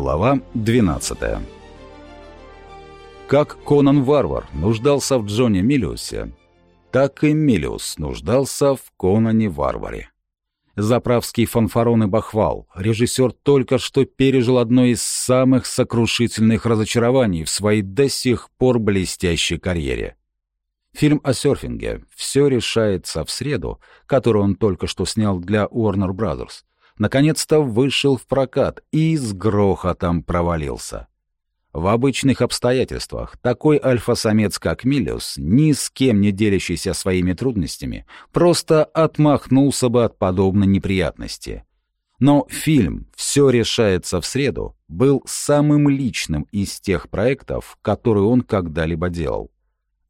Глава 12 Как Конан Варвар нуждался в Джоне Миллиусе, так и Миллиус нуждался в Конане Варваре. Заправский фанфарон и бахвал, режиссер только что пережил одно из самых сокрушительных разочарований в своей до сих пор блестящей карьере. Фильм о серфинге «Все решается в среду», который он только что снял для Warner Brothers, наконец-то вышел в прокат и с грохотом провалился. В обычных обстоятельствах такой альфа-самец, как Миллиус, ни с кем не делящийся своими трудностями, просто отмахнулся бы от подобной неприятности. Но фильм «Все решается в среду» был самым личным из тех проектов, которые он когда-либо делал.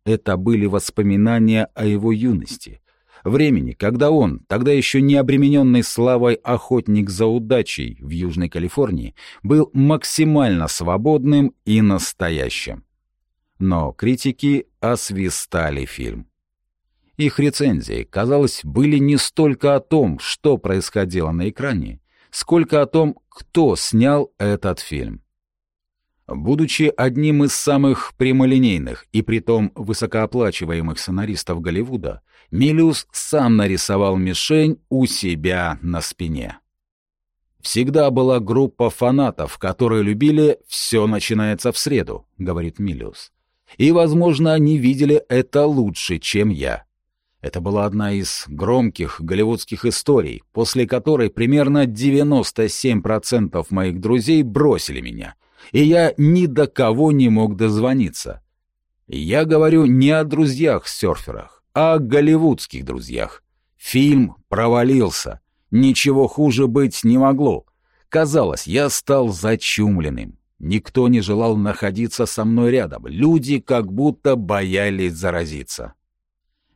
Это были воспоминания о его юности, времени, когда он, тогда еще не обремененный славой охотник за удачей в Южной Калифорнии, был максимально свободным и настоящим. Но критики освистали фильм. Их рецензии, казалось, были не столько о том, что происходило на экране, сколько о том, кто снял этот фильм. Будучи одним из самых прямолинейных и притом высокооплачиваемых сценаристов Голливуда, Миллиус сам нарисовал мишень у себя на спине. «Всегда была группа фанатов, которые любили «все начинается в среду», — говорит Миллиус. «И, возможно, они видели это лучше, чем я». Это была одна из громких голливудских историй, после которой примерно 97% моих друзей бросили меня — и я ни до кого не мог дозвониться. Я говорю не о друзьях-серферах, а о голливудских друзьях. Фильм провалился. Ничего хуже быть не могло. Казалось, я стал зачумленным. Никто не желал находиться со мной рядом. Люди как будто боялись заразиться.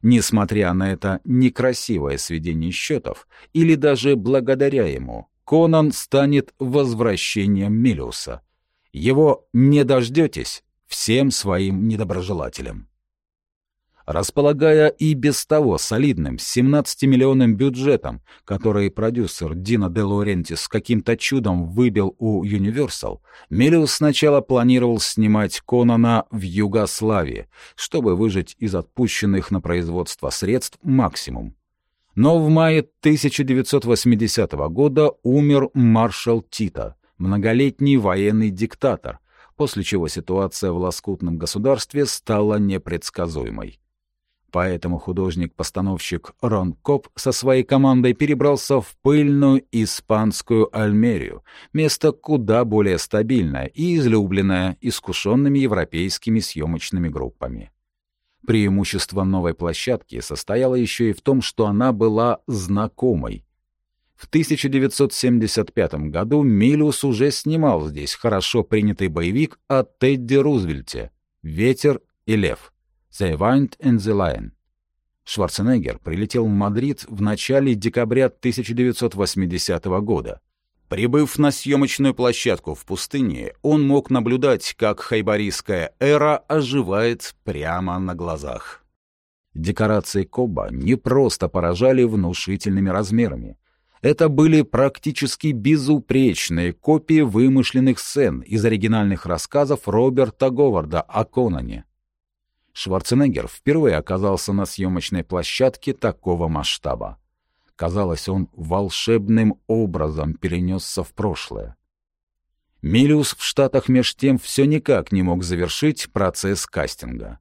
Несмотря на это некрасивое сведение счетов, или даже благодаря ему, Конан станет возвращением Милиуса — его не дождетесь всем своим недоброжелателям. Располагая и без того солидным 17-миллионным бюджетом, который продюсер Дина де Лорентис каким-то чудом выбил у Universal, Мелиус сначала планировал снимать Конана в Югославии, чтобы выжать из отпущенных на производство средств максимум. Но в мае 1980 года умер маршал Тита — многолетний военный диктатор, после чего ситуация в лоскутном государстве стала непредсказуемой. Поэтому художник-постановщик Рон Коп со своей командой перебрался в пыльную испанскую Альмерию, место куда более стабильное и излюбленное искушенными европейскими съемочными группами. Преимущество новой площадки состояло еще и в том, что она была знакомой, в 1975 году Милиус уже снимал здесь хорошо принятый боевик о Тедди Рузвельте «Ветер и лев» «The Wind and the Lion». Шварценеггер прилетел в Мадрид в начале декабря 1980 года. Прибыв на съемочную площадку в пустыне, он мог наблюдать, как хайбарийская эра оживает прямо на глазах. Декорации Коба не просто поражали внушительными размерами. Это были практически безупречные копии вымышленных сцен из оригинальных рассказов Роберта Говарда о Конане. Шварценеггер впервые оказался на съемочной площадке такого масштаба. Казалось, он волшебным образом перенесся в прошлое. Милиус в Штатах меж тем все никак не мог завершить процесс кастинга.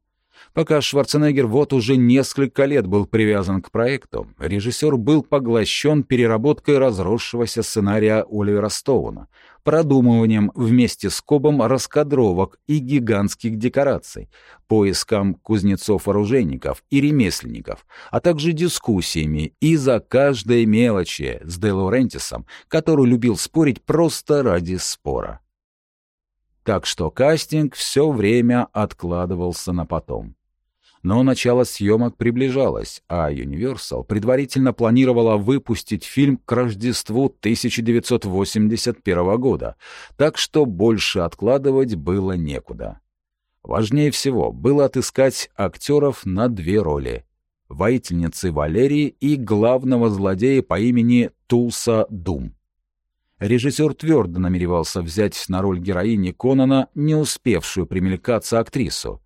Пока Шварценеггер вот уже несколько лет был привязан к проекту, режиссер был поглощен переработкой разросшегося сценария Оливера Стоуна, продумыванием вместе с Кобом раскадровок и гигантских декораций, поиском кузнецов-оружейников и ремесленников, а также дискуссиями из-за каждой мелочи с Де Лорентисом, который любил спорить просто ради спора. Так что кастинг все время откладывался на потом. Но начало съемок приближалось, а Universal предварительно планировала выпустить фильм к Рождеству 1981 года, так что больше откладывать было некуда. Важнее всего было отыскать актеров на две роли — воительницы Валерии и главного злодея по имени Туса Дум. Режиссер твердо намеревался взять на роль героини Конана не успевшую примелькаться актрису.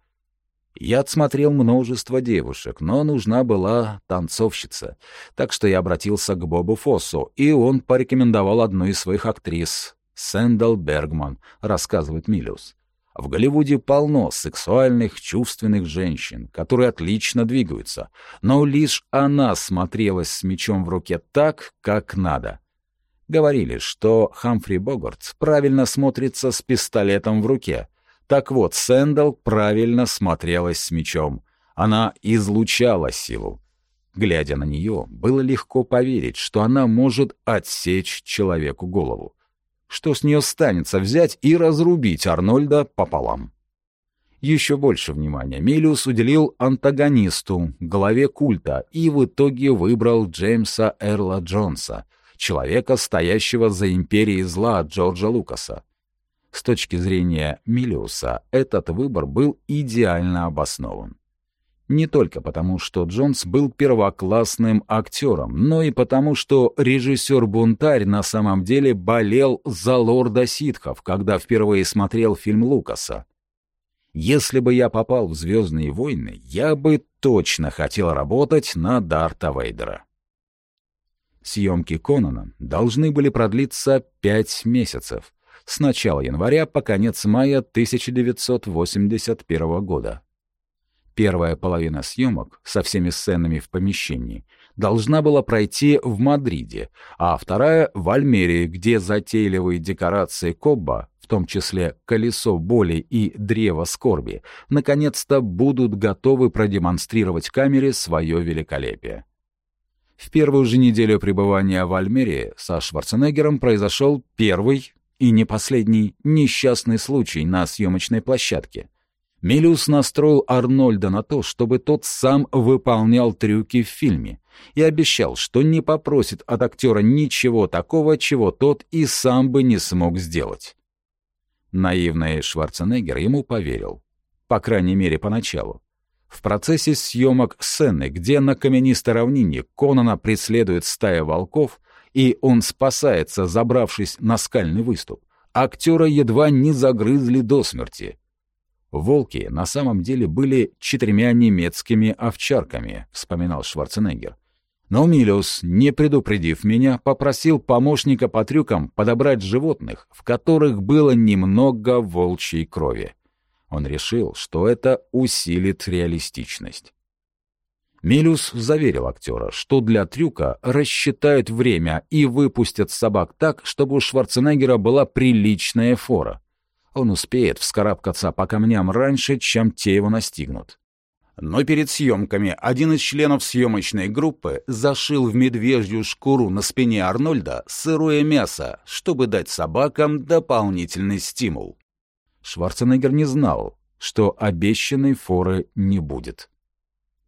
Я отсмотрел множество девушек, но нужна была танцовщица, так что я обратился к Бобу Фоссу, и он порекомендовал одну из своих актрис, Сэндал Бергман, рассказывает Миллиус. В Голливуде полно сексуальных, чувственных женщин, которые отлично двигаются, но лишь она смотрелась с мечом в руке так, как надо. Говорили, что Хамфри Богарт правильно смотрится с пистолетом в руке. Так вот, Сэндал правильно смотрелась с мечом. Она излучала силу. Глядя на нее, было легко поверить, что она может отсечь человеку голову что с нее станется взять и разрубить Арнольда пополам. Еще больше внимания Милиус уделил антагонисту, главе культа, и в итоге выбрал Джеймса Эрла Джонса, человека, стоящего за империей зла Джорджа Лукаса. С точки зрения Милиуса, этот выбор был идеально обоснован. Не только потому, что Джонс был первоклассным актером, но и потому, что режиссер-бунтарь на самом деле болел за лорда ситхов, когда впервые смотрел фильм Лукаса. Если бы я попал в «Звездные войны», я бы точно хотел работать на Дарта Вейдера. Съемки Конана должны были продлиться пять месяцев, с начала января по конец мая 1981 года. Первая половина съемок со всеми сценами в помещении должна была пройти в Мадриде, а вторая — в Альмерии, где затейливые декорации Кобба, в том числе колесо боли и древо скорби, наконец-то будут готовы продемонстрировать камере свое великолепие. В первую же неделю пребывания в Альмерии со Шварценеггером произошел первый и не последний несчастный случай на съемочной площадке — Мелиус настроил Арнольда на то, чтобы тот сам выполнял трюки в фильме, и обещал, что не попросит от актера ничего такого, чего тот и сам бы не смог сделать. Наивный Шварценеггер ему поверил. По крайней мере, поначалу. В процессе съемок сцены, где на каменистой равнине Конана преследует стая волков, и он спасается, забравшись на скальный выступ, актера едва не загрызли до смерти — Волки на самом деле были четырьмя немецкими овчарками, вспоминал Шварценеггер. Но Милиус, не предупредив меня, попросил помощника по трюкам подобрать животных, в которых было немного волчьей крови. Он решил, что это усилит реалистичность. Милиус заверил актера, что для трюка рассчитают время и выпустят собак так, чтобы у Шварценеггера была приличная фора. Он успеет вскарабкаться по камням раньше, чем те его настигнут. Но перед съемками один из членов съемочной группы зашил в медвежью шкуру на спине Арнольда сырое мясо, чтобы дать собакам дополнительный стимул. Шварценеггер не знал, что обещанной форы не будет.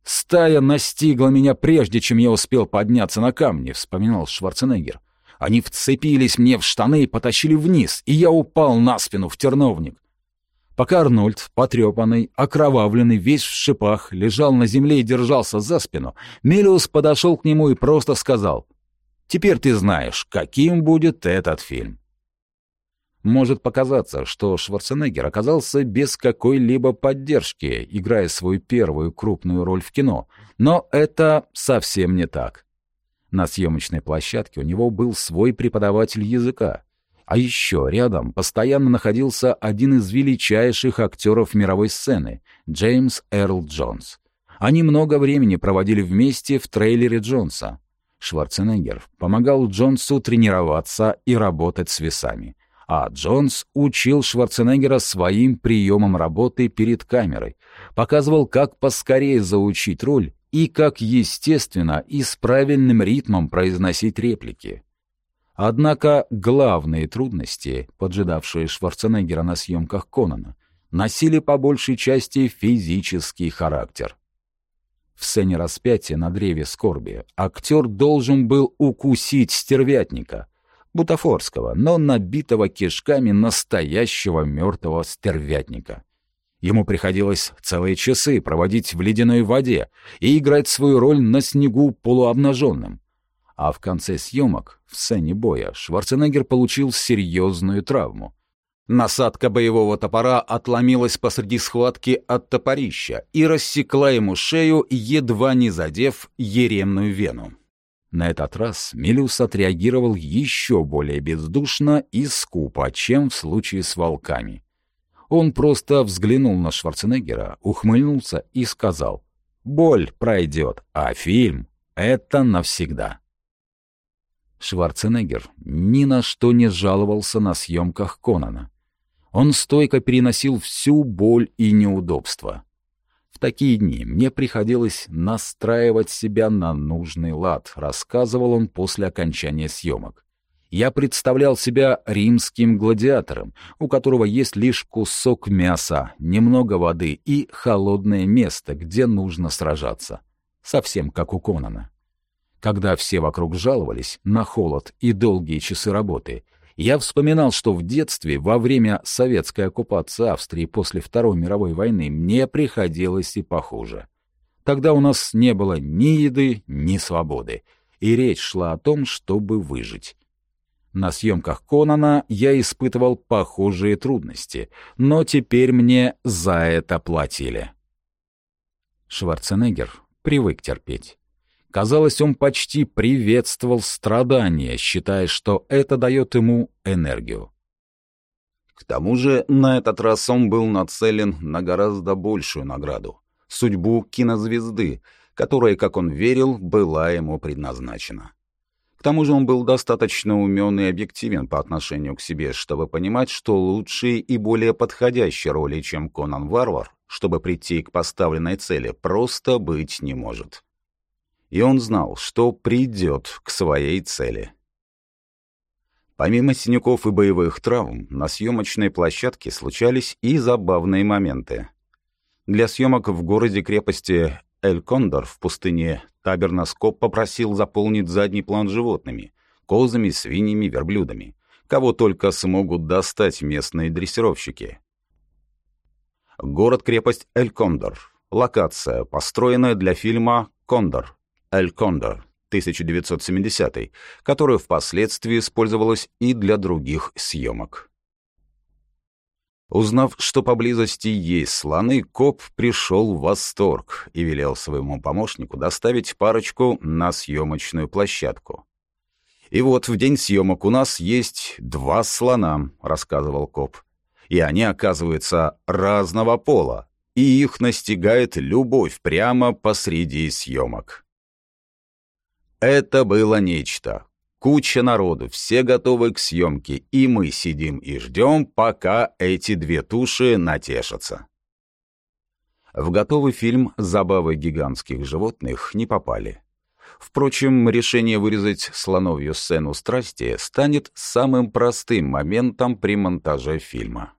«Стая настигла меня прежде, чем я успел подняться на камни», — вспоминал Шварценеггер. Они вцепились мне в штаны и потащили вниз, и я упал на спину в терновник. Пока Арнольд, потрепанный, окровавленный, весь в шипах, лежал на земле и держался за спину, Мелиус подошел к нему и просто сказал, «Теперь ты знаешь, каким будет этот фильм». Может показаться, что Шварценеггер оказался без какой-либо поддержки, играя свою первую крупную роль в кино, но это совсем не так. На съемочной площадке у него был свой преподаватель языка. А еще рядом постоянно находился один из величайших актеров мировой сцены — Джеймс Эрл Джонс. Они много времени проводили вместе в трейлере Джонса. Шварценеггер помогал Джонсу тренироваться и работать с весами. А Джонс учил Шварценеггера своим приемам работы перед камерой, показывал, как поскорее заучить роль и как естественно и с правильным ритмом произносить реплики. Однако главные трудности, поджидавшие Шварценеггера на съемках Конана, носили по большей части физический характер. В сцене распятия на древе скорби актер должен был укусить стервятника, бутафорского, но набитого кишками настоящего мертвого стервятника. Ему приходилось целые часы проводить в ледяной воде и играть свою роль на снегу полуобнаженным. А в конце съемок, в сцене боя, Шварценеггер получил серьезную травму. Насадка боевого топора отломилась посреди схватки от топорища и рассекла ему шею, едва не задев еремную вену. На этот раз Милюс отреагировал еще более бездушно и скупо, чем в случае с волками. Он просто взглянул на Шварценеггера, ухмыльнулся и сказал «Боль пройдет, а фильм — это навсегда». Шварценеггер ни на что не жаловался на съемках Конана. Он стойко переносил всю боль и неудобства. В такие дни мне приходилось настраивать себя на нужный лад, рассказывал он после окончания съемок. Я представлял себя римским гладиатором, у которого есть лишь кусок мяса, немного воды и холодное место, где нужно сражаться. Совсем как у Конана. Когда все вокруг жаловались на холод и долгие часы работы, я вспоминал, что в детстве, во время советской оккупации Австрии после Второй мировой войны, мне приходилось и похуже. Тогда у нас не было ни еды, ни свободы, и речь шла о том, чтобы выжить. На съемках Конана я испытывал похожие трудности, но теперь мне за это платили. Шварценеггер привык терпеть. Казалось, он почти приветствовал страдания, считая, что это дает ему энергию. К тому же на этот раз он был нацелен на гораздо большую награду — судьбу кинозвезды, которая, как он верил, была ему предназначена. К тому же он был достаточно умен и объективен по отношению к себе, чтобы понимать, что лучшей и более подходящей роли, чем Конан Варвар, чтобы прийти к поставленной цели, просто быть не может и он знал, что придет к своей цели. Помимо синяков и боевых травм, на съемочной площадке случались и забавные моменты. Для съемок в городе-крепости Эль-Кондор в пустыне Табернас Коп попросил заполнить задний план животными — козами, свиньями, верблюдами, кого только смогут достать местные дрессировщики. Город-крепость Эль-Кондор — локация, построенная для фильма «Кондор» «Эль Кондор» 1970, которая впоследствии использовалась и для других съемок. Узнав, что поблизости есть слоны, коп пришел в восторг и велел своему помощнику доставить парочку на съемочную площадку. «И вот в день съемок у нас есть два слона», — рассказывал коп. «И они, оказывается, разного пола, и их настигает любовь прямо посреди съемок». Это было нечто. Куча народу, все готовы к съемке, и мы сидим и ждем, пока эти две туши натешатся. В готовый фильм «Забавы гигантских животных» не попали. Впрочем, решение вырезать слоновью сцену страсти станет самым простым моментом при монтаже фильма.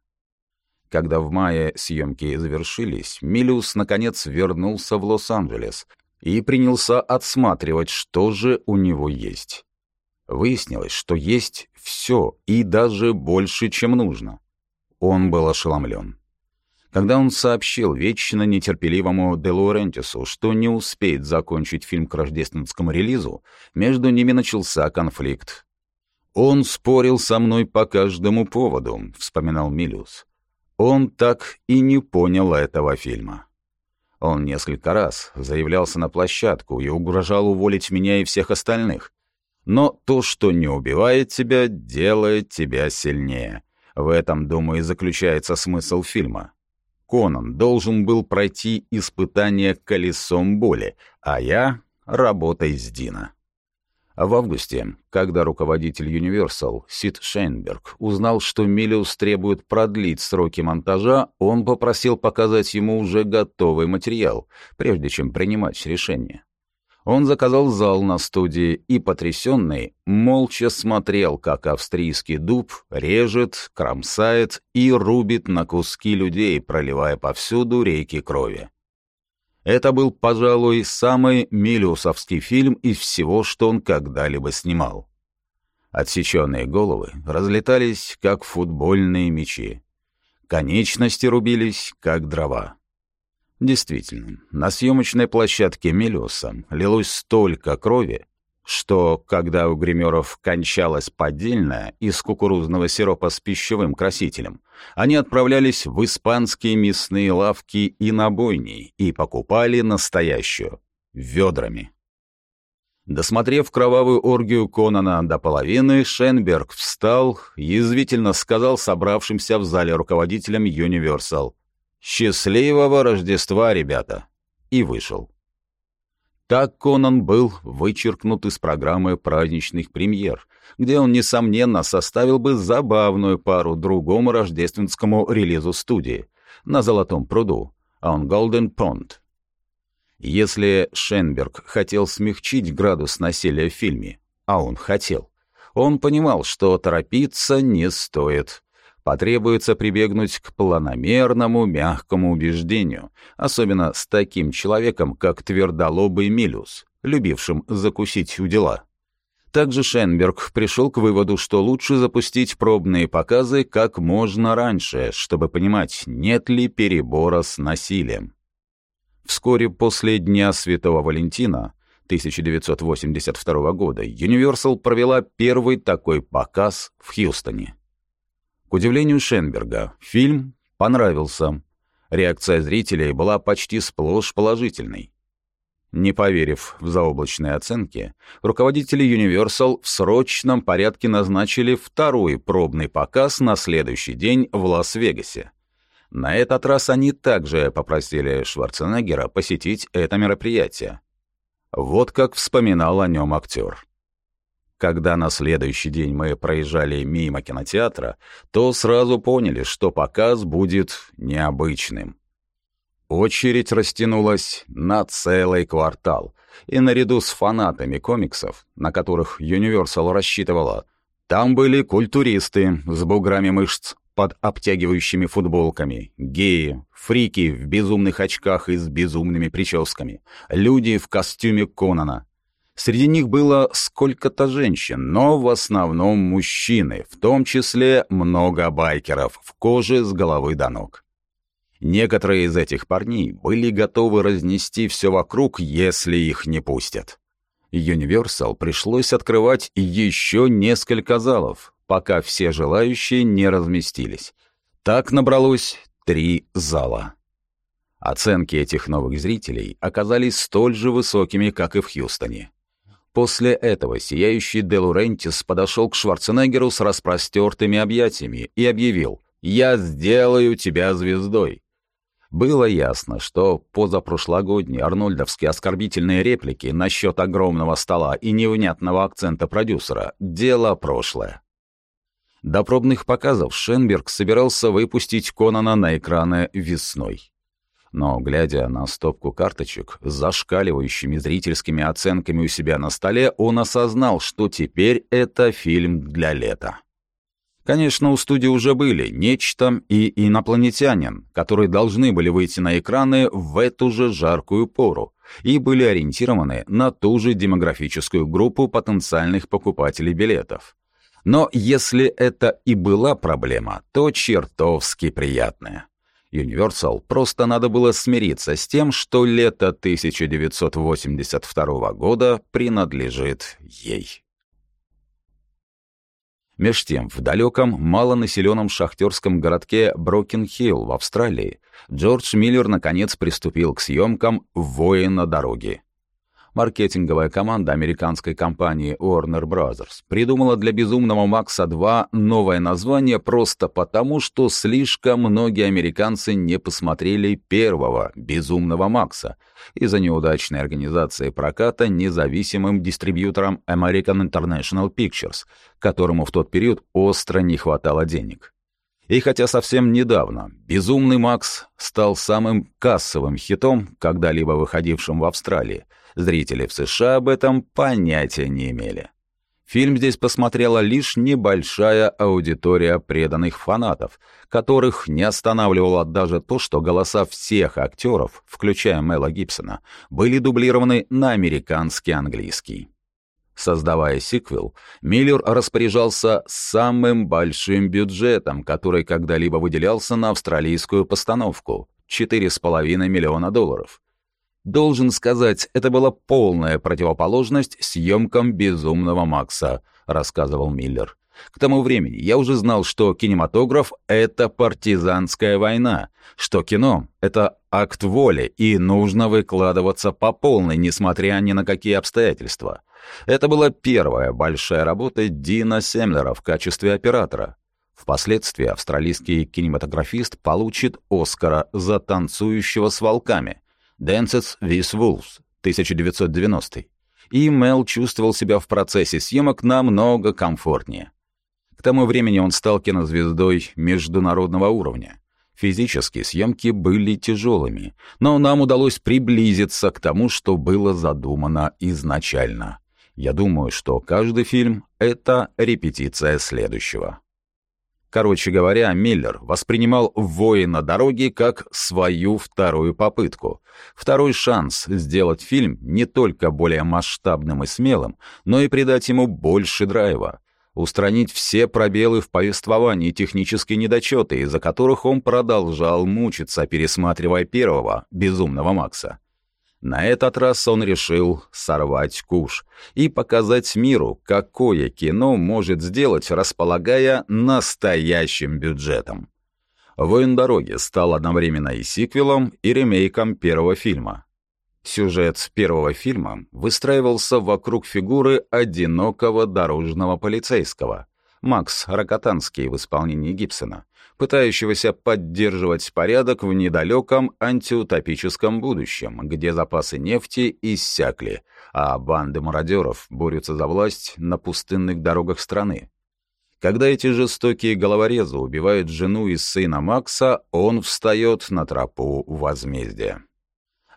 Когда в мае съемки завершились, Милиус наконец вернулся в Лос-Анджелес, и принялся отсматривать, что же у него есть. Выяснилось, что есть все и даже больше, чем нужно. Он был ошеломлен. Когда он сообщил вечно нетерпеливому Де Лаурентису, что не успеет закончить фильм к рождественскому релизу, между ними начался конфликт. «Он спорил со мной по каждому поводу», — вспоминал Милиус. «Он так и не понял этого фильма». Он несколько раз заявлялся на площадку и угрожал уволить меня и всех остальных. Но то, что не убивает тебя, делает тебя сильнее. В этом, думаю, и заключается смысл фильма. Конан должен был пройти испытание колесом боли, а я — работой с Дина. А в августе, когда руководитель Universal Сид Шейнберг узнал, что Миллиус требует продлить сроки монтажа, он попросил показать ему уже готовый материал, прежде чем принимать решение. Он заказал зал на студии и, потрясенный, молча смотрел, как австрийский дуб режет, кромсает и рубит на куски людей, проливая повсюду реки крови. Это был, пожалуй, самый милиусовский фильм из всего, что он когда-либо снимал. Отсеченные головы разлетались, как футбольные мячи. Конечности рубились, как дрова. Действительно, на съемочной площадке Мелиуса лилось столько крови, что, когда у гримеров кончалась поддельная из кукурузного сиропа с пищевым красителем, они отправлялись в испанские мясные лавки и набойни и покупали настоящую, ведрами. Досмотрев кровавую оргию Конана до половины, Шенберг встал, язвительно сказал собравшимся в зале руководителям Universal «Счастливого Рождества, ребята!» и вышел. Так Конан был вычеркнут из программы праздничных премьер, где он, несомненно, составил бы забавную пару другому рождественскому релизу студии на Золотом пруду, on Golden Pond. Если Шенберг хотел смягчить градус насилия в фильме, а он хотел, он понимал, что торопиться не стоит потребуется прибегнуть к планомерному, мягкому убеждению, особенно с таким человеком, как твердолобый Милюс, любившим закусить у дела. Также Шенберг пришел к выводу, что лучше запустить пробные показы как можно раньше, чтобы понимать, нет ли перебора с насилием. Вскоре после Дня Святого Валентина 1982 года Universal провела первый такой показ в Хьюстоне. К удивлению Шенберга, фильм понравился. Реакция зрителей была почти сплошь положительной. Не поверив в заоблачные оценки, руководители Universal в срочном порядке назначили второй пробный показ на следующий день в Лас-Вегасе. На этот раз они также попросили Шварценеггера посетить это мероприятие. Вот как вспоминал о нем актер. Когда на следующий день мы проезжали мимо кинотеатра, то сразу поняли, что показ будет необычным. Очередь растянулась на целый квартал, и наряду с фанатами комиксов, на которых Universal рассчитывала, там были культуристы с буграми мышц под обтягивающими футболками, геи, фрики в безумных очках и с безумными прическами, люди в костюме Конана, Среди них было сколько-то женщин, но в основном мужчины, в том числе много байкеров в коже с головы до ног. Некоторые из этих парней были готовы разнести все вокруг, если их не пустят. Universal пришлось открывать еще несколько залов, пока все желающие не разместились. Так набралось три зала. Оценки этих новых зрителей оказались столь же высокими, как и в Хьюстоне. После этого сияющий Де Лурентис подошел к Шварценеггеру с распростертыми объятиями и объявил «Я сделаю тебя звездой». Было ясно, что позапрошлогодние арнольдовские оскорбительные реплики насчет огромного стола и невнятного акцента продюсера — дело прошлое. До пробных показов Шенберг собирался выпустить Конана на экраны весной. Но, глядя на стопку карточек с зашкаливающими зрительскими оценками у себя на столе, он осознал, что теперь это фильм для лета. Конечно, у студии уже были «Нечто» и «Инопланетянин», которые должны были выйти на экраны в эту же жаркую пору и были ориентированы на ту же демографическую группу потенциальных покупателей билетов. Но если это и была проблема, то чертовски приятная. Universal просто надо было смириться с тем, что лето 1982 года принадлежит ей. Меж тем, в далеком, малонаселенном шахтерском городке Брокен-Хилл в Австралии Джордж Миллер наконец приступил к съемкам «Воина дороги» маркетинговая команда американской компании Warner Bros. придумала для «Безумного Макса 2» новое название просто потому, что слишком многие американцы не посмотрели первого «Безумного Макса» из-за неудачной организации проката независимым дистрибьютором American International Pictures, которому в тот период остро не хватало денег. И хотя совсем недавно «Безумный Макс» стал самым кассовым хитом, когда-либо выходившим в Австралии, Зрители в США об этом понятия не имели. Фильм здесь посмотрела лишь небольшая аудитория преданных фанатов, которых не останавливало даже то, что голоса всех актеров, включая Мела Гибсона, были дублированы на американский английский. Создавая сиквел, Миллер распоряжался самым большим бюджетом, который когда-либо выделялся на австралийскую постановку — 4,5 миллиона долларов. Должен сказать, это была полная противоположность съемкам «Безумного Макса», — рассказывал Миллер. К тому времени я уже знал, что кинематограф — это партизанская война, что кино — это акт воли, и нужно выкладываться по полной, несмотря ни на какие обстоятельства. Это была первая большая работа Дина Семлера в качестве оператора. Впоследствии австралийский кинематографист получит Оскара за «Танцующего с волками» «Dances with Wolves» 1990 и Мел чувствовал себя в процессе съемок намного комфортнее. К тому времени он стал кинозвездой международного уровня. Физически съемки были тяжелыми, но нам удалось приблизиться к тому, что было задумано изначально. Я думаю, что каждый фильм — это репетиция следующего. Короче говоря, Миллер воспринимал «Воина дороги» как свою вторую попытку. Второй шанс сделать фильм не только более масштабным и смелым, но и придать ему больше драйва устранить все пробелы в повествовании и технические недочеты, из-за которых он продолжал мучиться, пересматривая первого, безумного Макса. На этот раз он решил сорвать куш и показать миру, какое кино может сделать, располагая настоящим бюджетом. «Воин дороги» стал одновременно и сиквелом, и ремейком первого фильма. Сюжет первого фильма выстраивался вокруг фигуры одинокого дорожного полицейского, Макс Рокотанский в исполнении Гибсона, пытающегося поддерживать порядок в недалеком антиутопическом будущем, где запасы нефти иссякли, а банды мародеров борются за власть на пустынных дорогах страны. Когда эти жестокие головорезы убивают жену и сына Макса, он встает на тропу возмездия.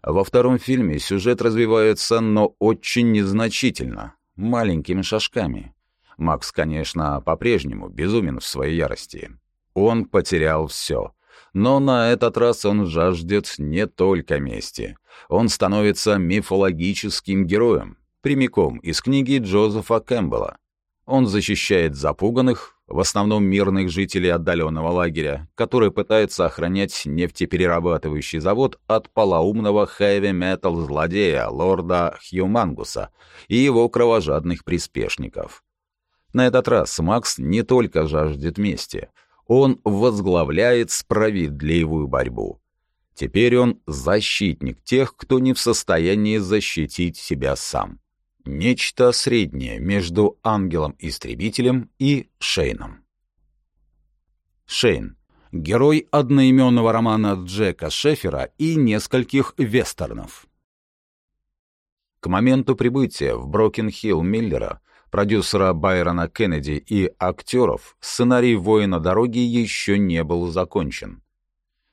Во втором фильме сюжет развивается, но очень незначительно, маленькими шажками. Макс, конечно, по-прежнему безумен в своей ярости. Он потерял все. Но на этот раз он жаждет не только мести. Он становится мифологическим героем, прямиком из книги Джозефа Кэмпбелла. Он защищает запуганных, в основном мирных жителей отдаленного лагеря, который пытается охранять нефтеперерабатывающий завод от полоумного хэви-метал злодея лорда Хьюмангуса и его кровожадных приспешников. На этот раз Макс не только жаждет мести, он возглавляет справедливую борьбу. Теперь он защитник тех, кто не в состоянии защитить себя сам. Нечто среднее между ангелом-истребителем и Шейном. Шейн — герой одноименного романа Джека Шефера и нескольких вестернов. К моменту прибытия в Брокен-Хилл Миллера, продюсера Байрона Кеннеди и актеров, сценарий «Воина дороги» еще не был закончен.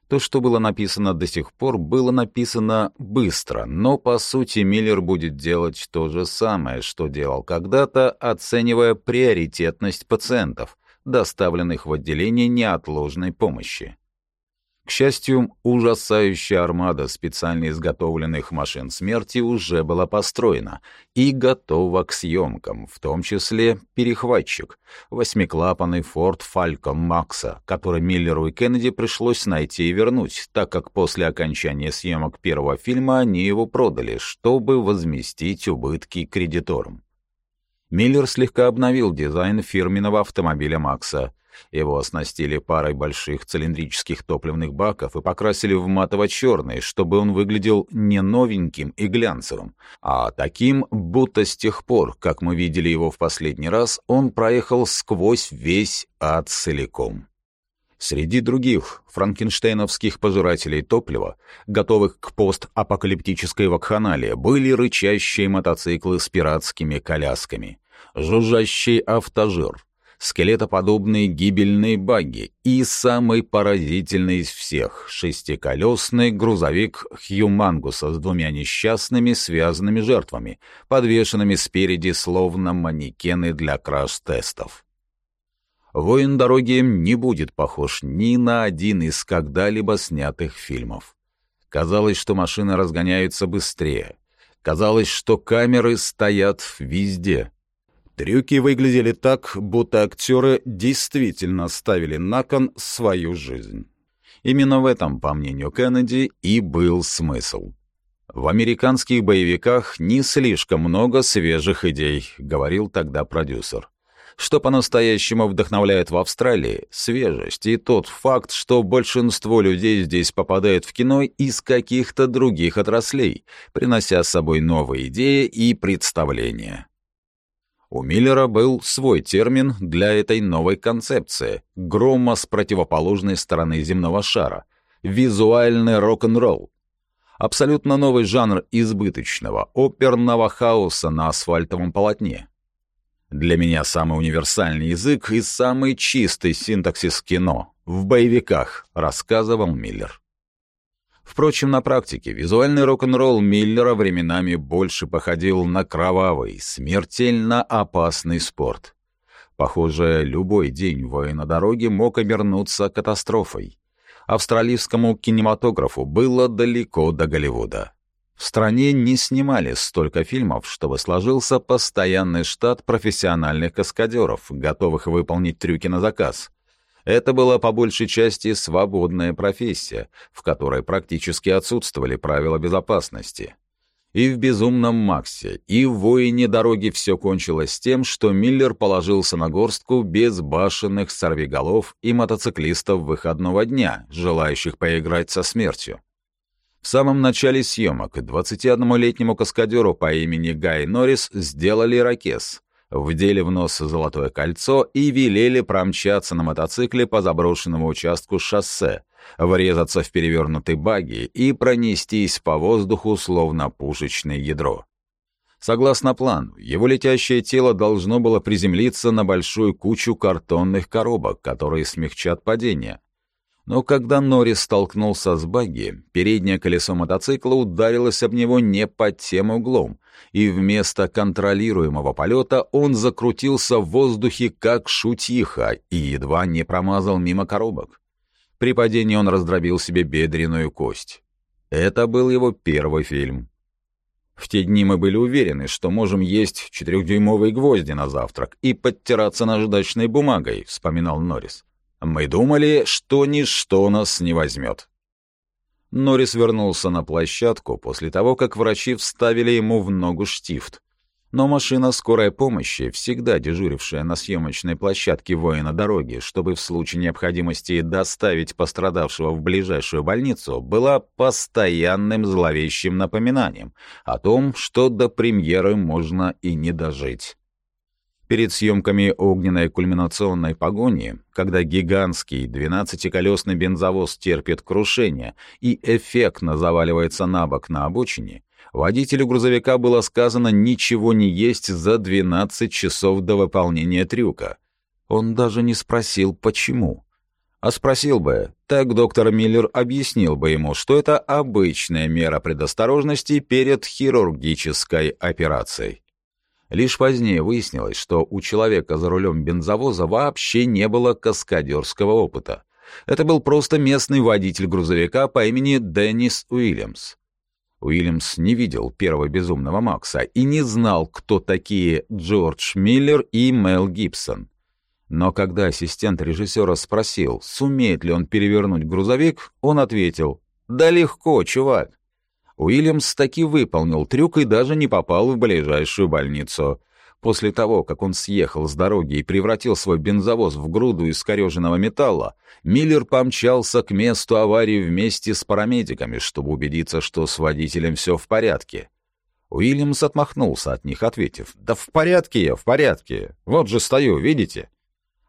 То, что было написано до сих пор, было написано быстро, но, по сути, Миллер будет делать то же самое, что делал когда-то, оценивая приоритетность пациентов, доставленных в отделение неотложной помощи. К счастью, ужасающая армада специально изготовленных машин смерти уже была построена и готова к съемкам, в том числе перехватчик, восьмиклапанный Ford Falcon Макса, который Миллеру и Кеннеди пришлось найти и вернуть, так как после окончания съемок первого фильма они его продали, чтобы возместить убытки кредиторам. Миллер слегка обновил дизайн фирменного автомобиля Макса — его оснастили парой больших цилиндрических топливных баков и покрасили в матово-черный, чтобы он выглядел не новеньким и глянцевым, а таким, будто с тех пор, как мы видели его в последний раз, он проехал сквозь весь ад целиком. Среди других франкенштейновских пожирателей топлива, готовых к постапокалиптической вакханалии, были рычащие мотоциклы с пиратскими колясками, жужжащий автожир, скелетоподобные гибельные багги и самый поразительный из всех — шестиколесный грузовик Хьюмангуса с двумя несчастными связанными жертвами, подвешенными спереди словно манекены для краш-тестов. «Воин дороги» не будет похож ни на один из когда-либо снятых фильмов. Казалось, что машины разгоняются быстрее. Казалось, что камеры стоят везде — Трюки выглядели так, будто актеры действительно ставили на кон свою жизнь. Именно в этом, по мнению Кеннеди, и был смысл. «В американских боевиках не слишком много свежих идей», — говорил тогда продюсер. Что по-настоящему вдохновляет в Австралии — свежесть и тот факт, что большинство людей здесь попадает в кино из каких-то других отраслей, принося с собой новые идеи и представления. У Миллера был свой термин для этой новой концепции — грома с противоположной стороны земного шара — визуальный рок-н-ролл. Абсолютно новый жанр избыточного, оперного хаоса на асфальтовом полотне. Для меня самый универсальный язык и самый чистый синтаксис кино в боевиках, рассказывал Миллер. Впрочем, на практике визуальный рок-н-ролл Миллера временами больше походил на кровавый, смертельно опасный спорт. Похоже, любой день воя на дороге мог обернуться катастрофой. Австралийскому кинематографу было далеко до Голливуда. В стране не снимали столько фильмов, чтобы сложился постоянный штат профессиональных каскадеров, готовых выполнить трюки на заказ. Это была по большей части свободная профессия, в которой практически отсутствовали правила безопасности. И в «Безумном Максе», и в «Воине дороги» все кончилось тем, что Миллер положился на горстку безбашенных сорвиголов и мотоциклистов выходного дня, желающих поиграть со смертью. В самом начале съемок 21-летнему каскадеру по имени Гай Норрис сделали ракес, вдели в нос золотое кольцо и велели промчаться на мотоцикле по заброшенному участку шоссе, врезаться в перевернутый багги и пронестись по воздуху, словно пушечное ядро. Согласно плану, его летящее тело должно было приземлиться на большую кучу картонных коробок, которые смягчат падение. Но когда Норрис столкнулся с багги, переднее колесо мотоцикла ударилось об него не под тем углом, и вместо контролируемого полета он закрутился в воздухе как шутиха и едва не промазал мимо коробок. При падении он раздробил себе бедренную кость. Это был его первый фильм. В те дни мы были уверены, что можем есть четырехдюймовые гвозди на завтрак и подтираться наждачной бумагой, вспоминал Норрис. Мы думали, что ничто нас не возьмет. Норрис вернулся на площадку после того, как врачи вставили ему в ногу штифт. Но машина скорой помощи, всегда дежурившая на съемочной площадке воина дороги, чтобы в случае необходимости доставить пострадавшего в ближайшую больницу, была постоянным зловещим напоминанием о том, что до премьеры можно и не дожить. Перед съемками огненной кульминационной погони, когда гигантский двенадцатиколесный бензовоз терпит крушение и эффектно заваливается на бок на обочине, водителю грузовика было сказано ничего не есть за 12 часов до выполнения трюка. Он даже не спросил, почему. А спросил бы, так доктор Миллер объяснил бы ему, что это обычная мера предосторожности перед хирургической операцией. Лишь позднее выяснилось, что у человека за рулем бензовоза вообще не было каскадерского опыта. Это был просто местный водитель грузовика по имени Деннис Уильямс. Уильямс не видел первого «Безумного Макса» и не знал, кто такие Джордж Миллер и Мел Гибсон. Но когда ассистент режиссера спросил, сумеет ли он перевернуть грузовик, он ответил «Да легко, чувак». Уильямс таки выполнил трюк и даже не попал в ближайшую больницу. После того, как он съехал с дороги и превратил свой бензовоз в груду искореженного металла, Миллер помчался к месту аварии вместе с парамедиками, чтобы убедиться, что с водителем все в порядке. Уильямс отмахнулся от них, ответив, «Да в порядке я, в порядке. Вот же стою, видите?»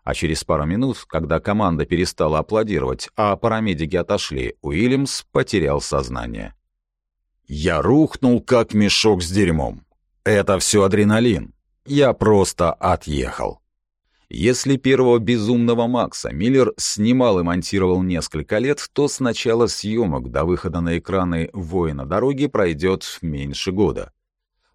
А через пару минут, когда команда перестала аплодировать, а парамедики отошли, Уильямс потерял сознание. Я рухнул, как мешок с дерьмом. Это все адреналин. Я просто отъехал. Если первого «Безумного Макса» Миллер снимал и монтировал несколько лет, то с начала съемок до выхода на экраны «Воина дороги» пройдет меньше года.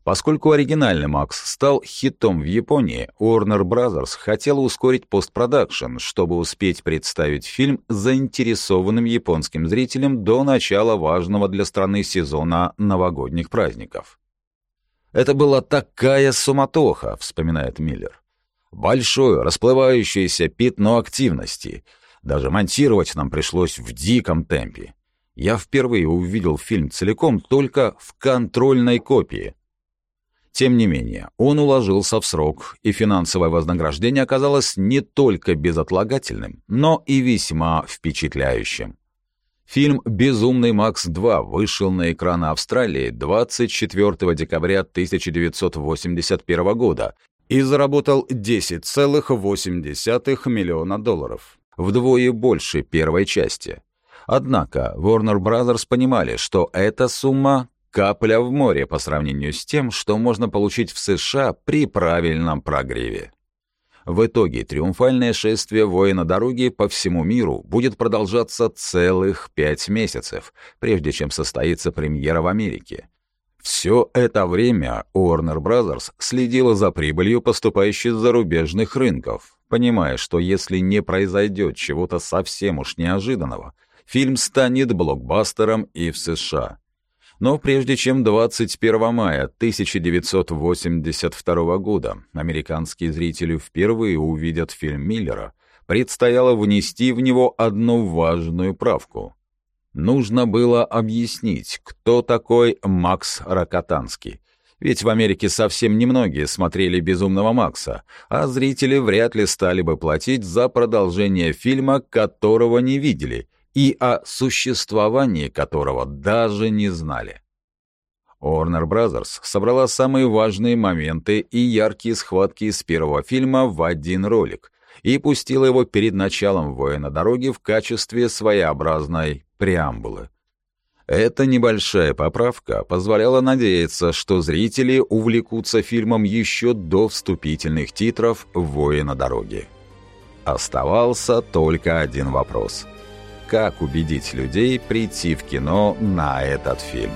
Поскольку оригинальный «Макс» стал хитом в Японии, Warner Bros. хотела ускорить постпродакшн, чтобы успеть представить фильм заинтересованным японским зрителям до начала важного для страны сезона новогодних праздников. «Это была такая суматоха», — вспоминает Миллер. «Большое, расплывающееся пятно активности. Даже монтировать нам пришлось в диком темпе. Я впервые увидел фильм целиком только в контрольной копии. Тем не менее, он уложился в срок, и финансовое вознаграждение оказалось не только безотлагательным, но и весьма впечатляющим. Фильм «Безумный Макс 2» вышел на экраны Австралии 24 декабря 1981 года и заработал 10,8 миллиона долларов, вдвое больше первой части. Однако Warner Bros. понимали, что эта сумма — капля в море по сравнению с тем, что можно получить в США при правильном прогреве. В итоге триумфальное шествие воина дороги по всему миру будет продолжаться целых пять месяцев, прежде чем состоится премьера в Америке. Все это время Warner Bros. следила за прибылью, поступающей с зарубежных рынков, понимая, что если не произойдет чего-то совсем уж неожиданного, фильм станет блокбастером и в США. Но прежде чем 21 мая 1982 года американские зрители впервые увидят фильм Миллера, предстояло внести в него одну важную правку. Нужно было объяснить, кто такой Макс Рокотанский. Ведь в Америке совсем немногие смотрели «Безумного Макса», а зрители вряд ли стали бы платить за продолжение фильма, которого не видели, и о существовании которого даже не знали. Warner Bros. собрала самые важные моменты и яркие схватки из первого фильма в один ролик и пустила его перед началом «Воина дороги» в качестве своеобразной преамбулы. Эта небольшая поправка позволяла надеяться, что зрители увлекутся фильмом еще до вступительных титров «Воина дороги». Оставался только один вопрос — как убедить людей прийти в кино на этот фильм.